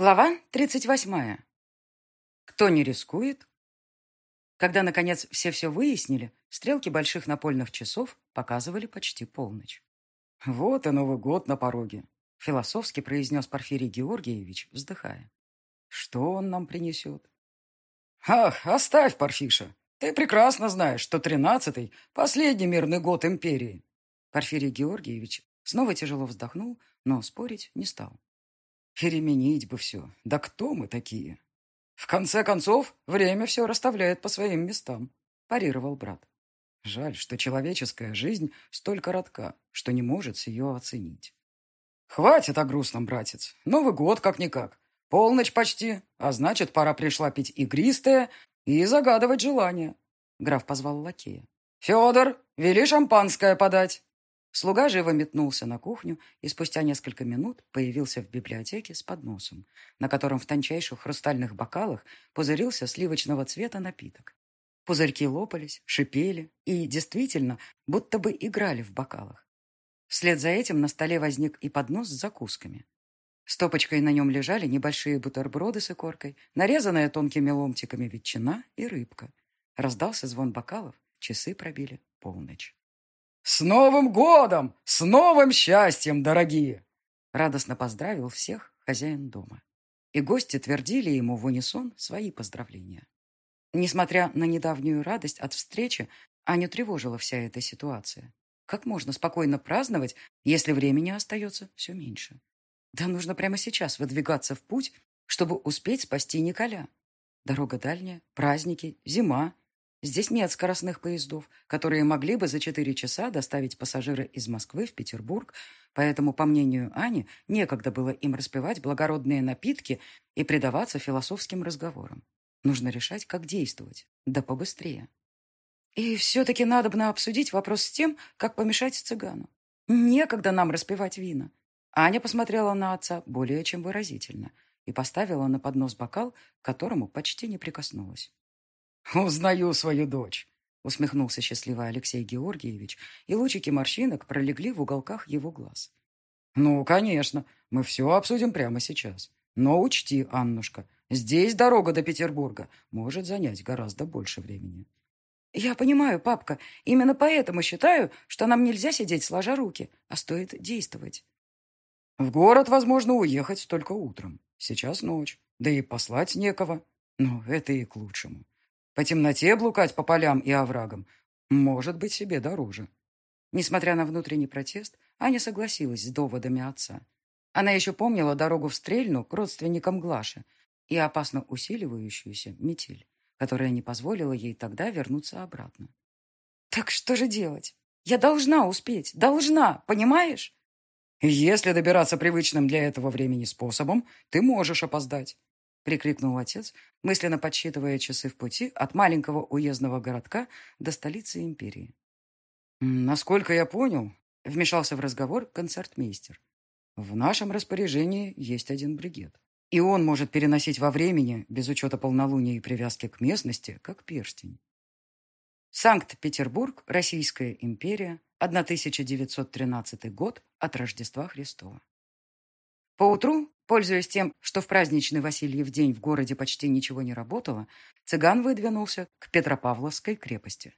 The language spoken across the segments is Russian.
Глава 38. Кто не рискует? Когда, наконец, все все выяснили, стрелки больших напольных часов показывали почти полночь. «Вот и Новый год на пороге», — философски произнес Порфирий Георгиевич, вздыхая. «Что он нам принесет?» «Ах, оставь, Порфиша! Ты прекрасно знаешь, что тринадцатый — последний мирный год империи!» Порфирий Георгиевич снова тяжело вздохнул, но спорить не стал. Переменить бы все. Да кто мы такие? В конце концов, время все расставляет по своим местам, парировал брат. Жаль, что человеческая жизнь столь коротка, что не может ее оценить. Хватит о грустном, братец. Новый год как-никак. Полночь почти, а значит, пора пришла пить игристое и загадывать желание. Граф позвал лакея. «Федор, вели шампанское подать!» Слуга живо метнулся на кухню и спустя несколько минут появился в библиотеке с подносом, на котором в тончайших хрустальных бокалах пузырился сливочного цвета напиток. Пузырьки лопались, шипели и, действительно, будто бы играли в бокалах. Вслед за этим на столе возник и поднос с закусками. Стопочкой на нем лежали небольшие бутерброды с икоркой, нарезанная тонкими ломтиками ветчина и рыбка. Раздался звон бокалов, часы пробили полночь. «С Новым годом! С новым счастьем, дорогие!» Радостно поздравил всех хозяин дома. И гости твердили ему в унисон свои поздравления. Несмотря на недавнюю радость от встречи, Аню тревожила вся эта ситуация. Как можно спокойно праздновать, если времени остается все меньше? Да нужно прямо сейчас выдвигаться в путь, чтобы успеть спасти Николя. Дорога дальняя, праздники, зима, Здесь нет скоростных поездов, которые могли бы за 4 часа доставить пассажира из Москвы в Петербург, поэтому, по мнению Ани, некогда было им распивать благородные напитки и предаваться философским разговорам. Нужно решать, как действовать, да побыстрее. И все-таки надо бы обсудить вопрос с тем, как помешать цыгану. Некогда нам распивать вина. Аня посмотрела на отца более чем выразительно и поставила на поднос бокал, к которому почти не прикоснулась. «Узнаю свою дочь», — усмехнулся счастливый Алексей Георгиевич, и лучики морщинок пролегли в уголках его глаз. «Ну, конечно, мы все обсудим прямо сейчас. Но учти, Аннушка, здесь дорога до Петербурга может занять гораздо больше времени». «Я понимаю, папка. Именно поэтому считаю, что нам нельзя сидеть сложа руки, а стоит действовать». «В город возможно уехать только утром. Сейчас ночь. Да и послать некого. Но это и к лучшему. По темноте блукать по полям и оврагам может быть себе дороже. Несмотря на внутренний протест, Аня согласилась с доводами отца. Она еще помнила дорогу в Стрельну к родственникам Глаши и опасно усиливающуюся метель, которая не позволила ей тогда вернуться обратно. «Так что же делать? Я должна успеть, должна, понимаешь?» «Если добираться привычным для этого времени способом, ты можешь опоздать. — прикрикнул отец, мысленно подсчитывая часы в пути от маленького уездного городка до столицы империи. «Насколько я понял», — вмешался в разговор концертмейстер, «в нашем распоряжении есть один бригет, и он может переносить во времени, без учета полнолуния и привязки к местности, как перстень». Санкт-Петербург, Российская империя, 1913 год от Рождества Христова. Поутру Пользуясь тем, что в праздничный Васильев день в городе почти ничего не работало, цыган выдвинулся к Петропавловской крепости.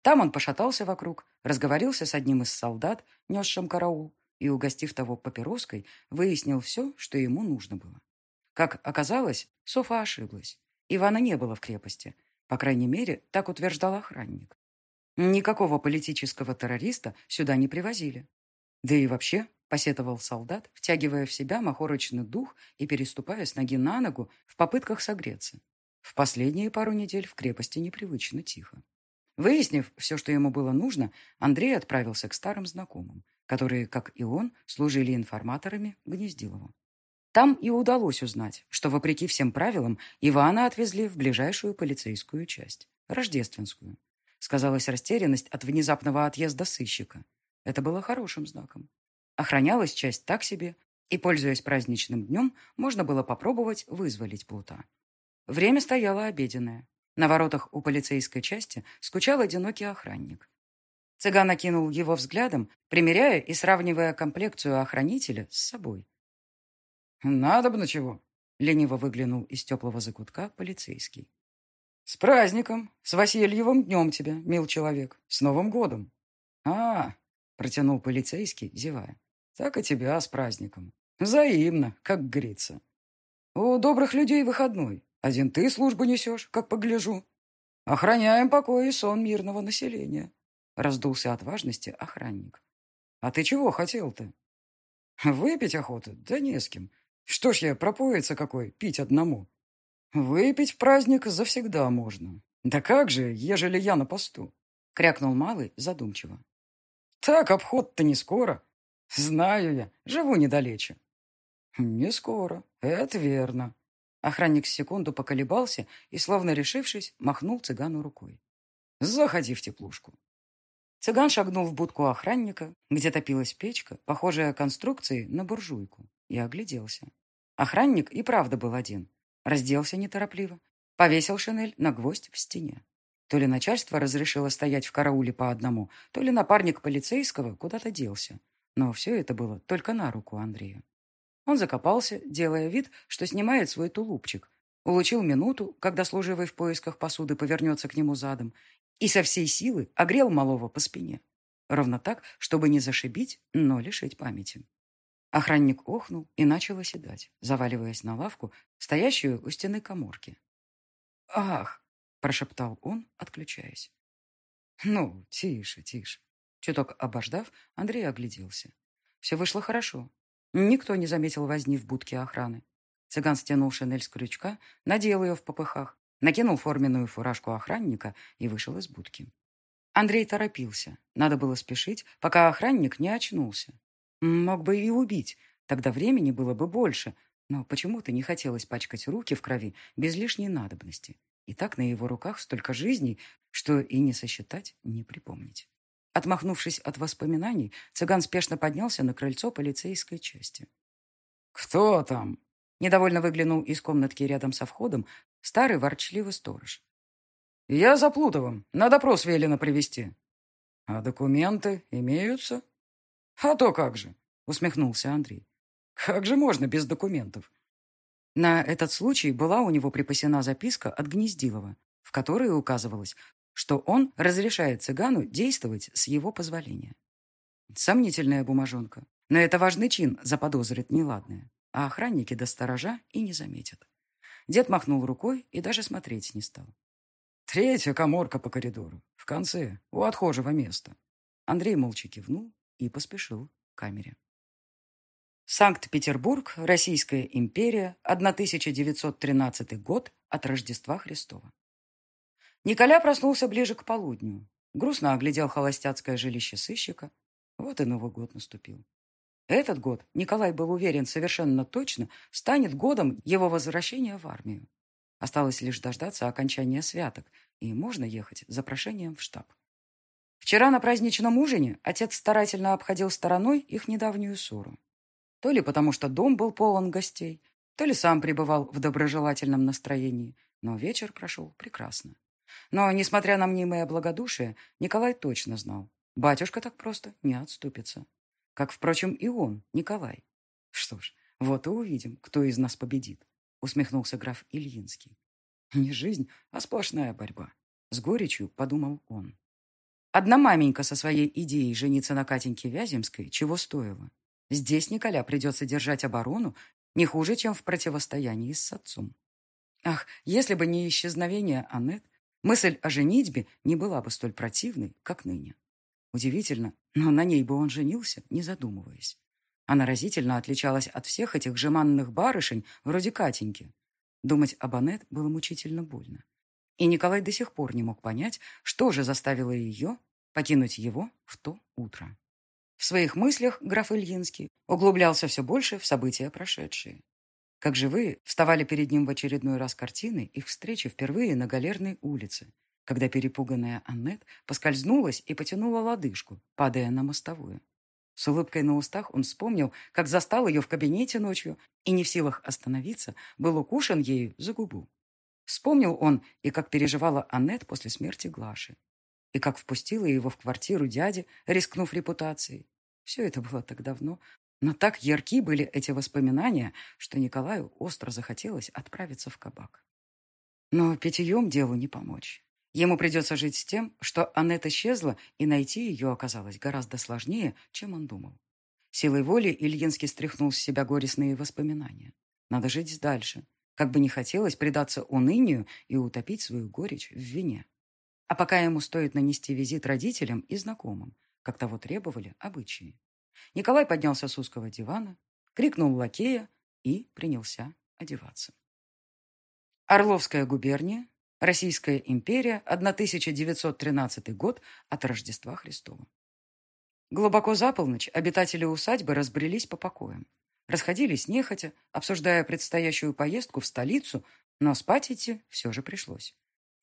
Там он пошатался вокруг, разговорился с одним из солдат, несшим караул, и, угостив того папироской, выяснил все, что ему нужно было. Как оказалось, Софа ошиблась. Ивана не было в крепости. По крайней мере, так утверждал охранник. Никакого политического террориста сюда не привозили. Да и вообще, посетовал солдат, втягивая в себя махорочный дух и переступая с ноги на ногу в попытках согреться. В последние пару недель в крепости непривычно тихо. Выяснив все, что ему было нужно, Андрей отправился к старым знакомым, которые, как и он, служили информаторами Гнездилову. Там и удалось узнать, что, вопреки всем правилам, Ивана отвезли в ближайшую полицейскую часть, рождественскую. Сказалась растерянность от внезапного отъезда сыщика. Это было хорошим знаком. Охранялась часть так себе, и, пользуясь праздничным днем, можно было попробовать вызволить плута. Время стояло обеденное. На воротах у полицейской части скучал одинокий охранник. Цыган окинул его взглядом, примеряя и сравнивая комплекцию охранителя с собой. «Надо бы на чего. Лениво выглянул из теплого закутка полицейский. «С праздником! С Васильевым днем тебя, мил человек! С Новым годом!» «А, — протянул полицейский, зевая, — так и тебя с праздником. Взаимно, как говорится. У добрых людей выходной. Один ты службу несешь, как погляжу. Охраняем покой и сон мирного населения. Раздулся от важности охранник. А ты чего хотел-то? Выпить охота? Да не с кем. Что ж я, пропоиться какой, пить одному. Выпить в праздник завсегда можно. Да как же, ежели я на посту? Крякнул малый задумчиво. Так обход-то не скоро. Знаю я, живу недалече. Не скоро, это верно. Охранник секунду поколебался и, словно решившись, махнул цыгану рукой. «Заходи в теплушку». Цыган шагнул в будку охранника, где топилась печка, похожая конструкцией на буржуйку, и огляделся. Охранник и правда был один. Разделся неторопливо, повесил шинель на гвоздь в стене. То ли начальство разрешило стоять в карауле по одному, то ли напарник полицейского куда-то делся. Но все это было только на руку Андрею. Он закопался, делая вид, что снимает свой тулупчик. Улучил минуту, когда служивый в поисках посуды повернется к нему задом, и со всей силы огрел малого по спине. Ровно так, чтобы не зашибить, но лишить памяти. Охранник охнул и начал оседать, заваливаясь на лавку, стоящую у стены коморки. «Ах!» – прошептал он, отключаясь. «Ну, тише, тише». Чуток обождав, Андрей огляделся. Все вышло хорошо. Никто не заметил возни в будке охраны. Цыган стянул шинель с крючка, надел ее в попыхах, накинул форменную фуражку охранника и вышел из будки. Андрей торопился. Надо было спешить, пока охранник не очнулся. Мог бы и убить, тогда времени было бы больше, но почему-то не хотелось пачкать руки в крови без лишней надобности. И так на его руках столько жизней, что и не сосчитать, не припомнить. Отмахнувшись от воспоминаний, цыган спешно поднялся на крыльцо полицейской части. «Кто там?» Недовольно выглянул из комнатки рядом со входом старый ворчливый сторож. «Я за Плутовым. На допрос велено привести «А документы имеются?» «А то как же!» — усмехнулся Андрей. «Как же можно без документов?» На этот случай была у него припасена записка от Гнездилова, в которой указывалось, что он разрешает цыгану действовать с его позволения. Сомнительная бумажонка. Но это важный чин заподозрит неладное, а охранники до сторожа и не заметят. Дед махнул рукой и даже смотреть не стал. Третья коморка по коридору, в конце, у отхожего места. Андрей молча кивнул и поспешил к камере. Санкт-Петербург, Российская империя, 1913 год от Рождества Христова. Николя проснулся ближе к полудню. Грустно оглядел холостяцкое жилище сыщика. Вот и Новый год наступил. Этот год, Николай был уверен совершенно точно, станет годом его возвращения в армию. Осталось лишь дождаться окончания святок, и можно ехать за прошением в штаб. Вчера на праздничном ужине отец старательно обходил стороной их недавнюю ссору. То ли потому, что дом был полон гостей, то ли сам пребывал в доброжелательном настроении, но вечер прошел прекрасно. Но, несмотря на мнимое благодушие, Николай точно знал, батюшка так просто не отступится. Как, впрочем, и он, Николай. Что ж, вот и увидим, кто из нас победит, усмехнулся граф Ильинский. Не жизнь, а сплошная борьба. С горечью подумал он. Одна маменька со своей идеей жениться на Катеньке Вяземской чего стоила. Здесь Николя придется держать оборону не хуже, чем в противостоянии с отцом. Ах, если бы не исчезновение Аннет, Мысль о женитьбе не была бы столь противной, как ныне. Удивительно, но на ней бы он женился, не задумываясь. Она разительно отличалась от всех этих жеманных барышень, вроде Катеньки. Думать об Аннет было мучительно больно. И Николай до сих пор не мог понять, что же заставило ее покинуть его в то утро. В своих мыслях граф Ильинский углублялся все больше в события прошедшие. Как живые, вставали перед ним в очередной раз картины их встречи впервые на Галерной улице, когда перепуганная Аннет поскользнулась и потянула лодыжку, падая на мостовую. С улыбкой на устах он вспомнил, как застал ее в кабинете ночью и, не в силах остановиться, был укушен ею за губу. Вспомнил он и как переживала Аннет после смерти Глаши, и как впустила его в квартиру дяди, рискнув репутацией. Все это было так давно, Но так ярки были эти воспоминания, что Николаю остро захотелось отправиться в кабак. Но питьем делу не помочь. Ему придется жить с тем, что Аннет исчезла, и найти ее оказалось гораздо сложнее, чем он думал. Силой воли Ильинский стряхнул с себя горестные воспоминания. Надо жить дальше, как бы не хотелось предаться унынию и утопить свою горечь в вине. А пока ему стоит нанести визит родителям и знакомым, как того требовали обычаи. Николай поднялся с узкого дивана, крикнул лакея и принялся одеваться. Орловская губерния, Российская империя, 1913 год от Рождества Христова. Глубоко за полночь обитатели усадьбы разбрелись по покоям. Расходились нехотя, обсуждая предстоящую поездку в столицу, но спать идти все же пришлось.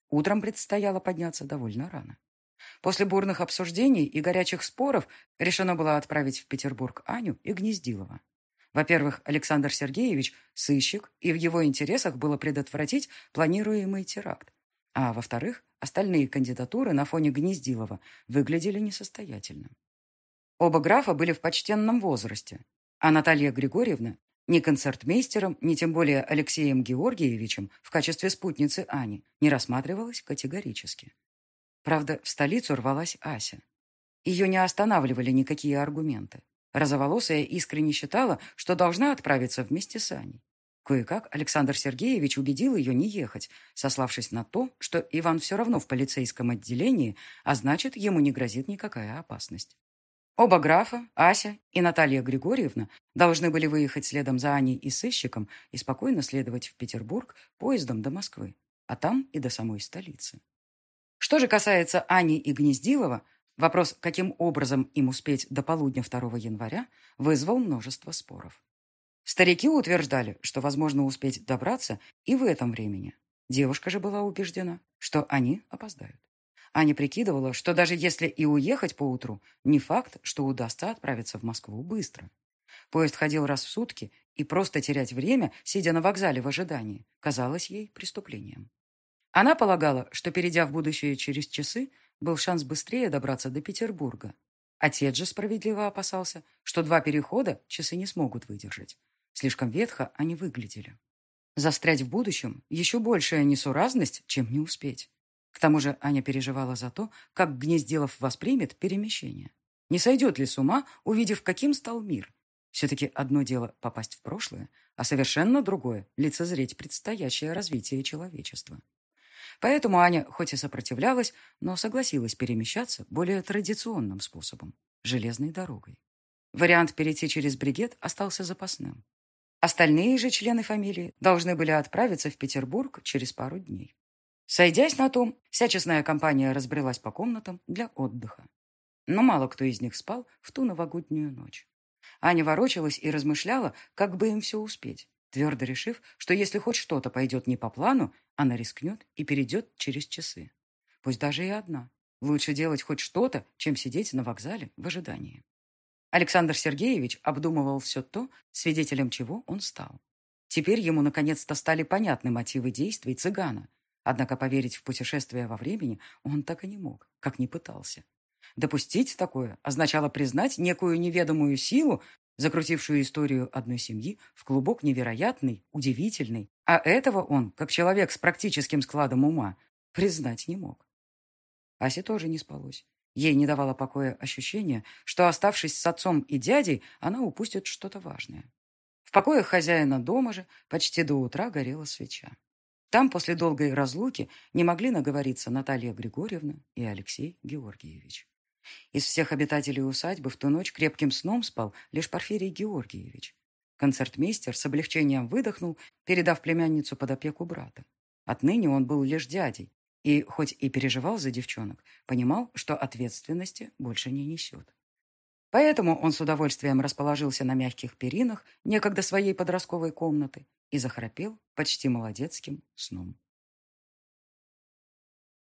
Утром предстояло подняться довольно рано. После бурных обсуждений и горячих споров решено было отправить в Петербург Аню и Гнездилова. Во-первых, Александр Сергеевич – сыщик, и в его интересах было предотвратить планируемый теракт. А во-вторых, остальные кандидатуры на фоне Гнездилова выглядели несостоятельно. Оба графа были в почтенном возрасте, а Наталья Григорьевна ни концертмейстером, ни тем более Алексеем Георгиевичем в качестве спутницы Ани не рассматривалась категорически. Правда, в столицу рвалась Ася. Ее не останавливали никакие аргументы. Розоволосая искренне считала, что должна отправиться вместе с Аней. Кое-как Александр Сергеевич убедил ее не ехать, сославшись на то, что Иван все равно в полицейском отделении, а значит, ему не грозит никакая опасность. Оба графа, Ася и Наталья Григорьевна, должны были выехать следом за Аней и сыщиком и спокойно следовать в Петербург поездом до Москвы, а там и до самой столицы. Что же касается Ани и Гнездилова, вопрос, каким образом им успеть до полудня 2 января, вызвал множество споров. Старики утверждали, что возможно успеть добраться и в этом времени. Девушка же была убеждена, что они опоздают. Аня прикидывала, что даже если и уехать поутру, не факт, что удастся отправиться в Москву быстро. Поезд ходил раз в сутки, и просто терять время, сидя на вокзале в ожидании, казалось ей преступлением. Она полагала, что, перейдя в будущее через часы, был шанс быстрее добраться до Петербурга. Отец же справедливо опасался, что два перехода часы не смогут выдержать. Слишком ветхо они выглядели. Застрять в будущем – еще большая несуразность, чем не успеть. К тому же Аня переживала за то, как Гнездилов воспримет перемещение. Не сойдет ли с ума, увидев, каким стал мир? Все-таки одно дело попасть в прошлое, а совершенно другое – лицезреть предстоящее развитие человечества. Поэтому Аня хоть и сопротивлялась, но согласилась перемещаться более традиционным способом – железной дорогой. Вариант перейти через бригет остался запасным. Остальные же члены фамилии должны были отправиться в Петербург через пару дней. Сойдясь на том, вся честная компания разбрелась по комнатам для отдыха. Но мало кто из них спал в ту новогоднюю ночь. Аня ворочалась и размышляла, как бы им все успеть, твердо решив, что если хоть что-то пойдет не по плану, она рискнет и перейдет через часы. Пусть даже и одна. Лучше делать хоть что-то, чем сидеть на вокзале в ожидании. Александр Сергеевич обдумывал все то, свидетелем чего он стал. Теперь ему наконец-то стали понятны мотивы действий цыгана, Однако поверить в путешествие во времени он так и не мог, как не пытался. Допустить такое означало признать некую неведомую силу, закрутившую историю одной семьи в клубок невероятный, удивительный, а этого он, как человек с практическим складом ума, признать не мог. Асе тоже не спалось. Ей не давало покоя ощущение, что, оставшись с отцом и дядей, она упустит что-то важное. В покоях хозяина дома же почти до утра горела свеча. Там после долгой разлуки не могли наговориться Наталья Григорьевна и Алексей Георгиевич. Из всех обитателей усадьбы в ту ночь крепким сном спал лишь Порфирий Георгиевич. Концертмейстер с облегчением выдохнул, передав племянницу под опеку брата. Отныне он был лишь дядей, и, хоть и переживал за девчонок, понимал, что ответственности больше не несет. Поэтому он с удовольствием расположился на мягких перинах некогда своей подростковой комнаты и захрапел почти молодецким сном.